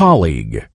colleague.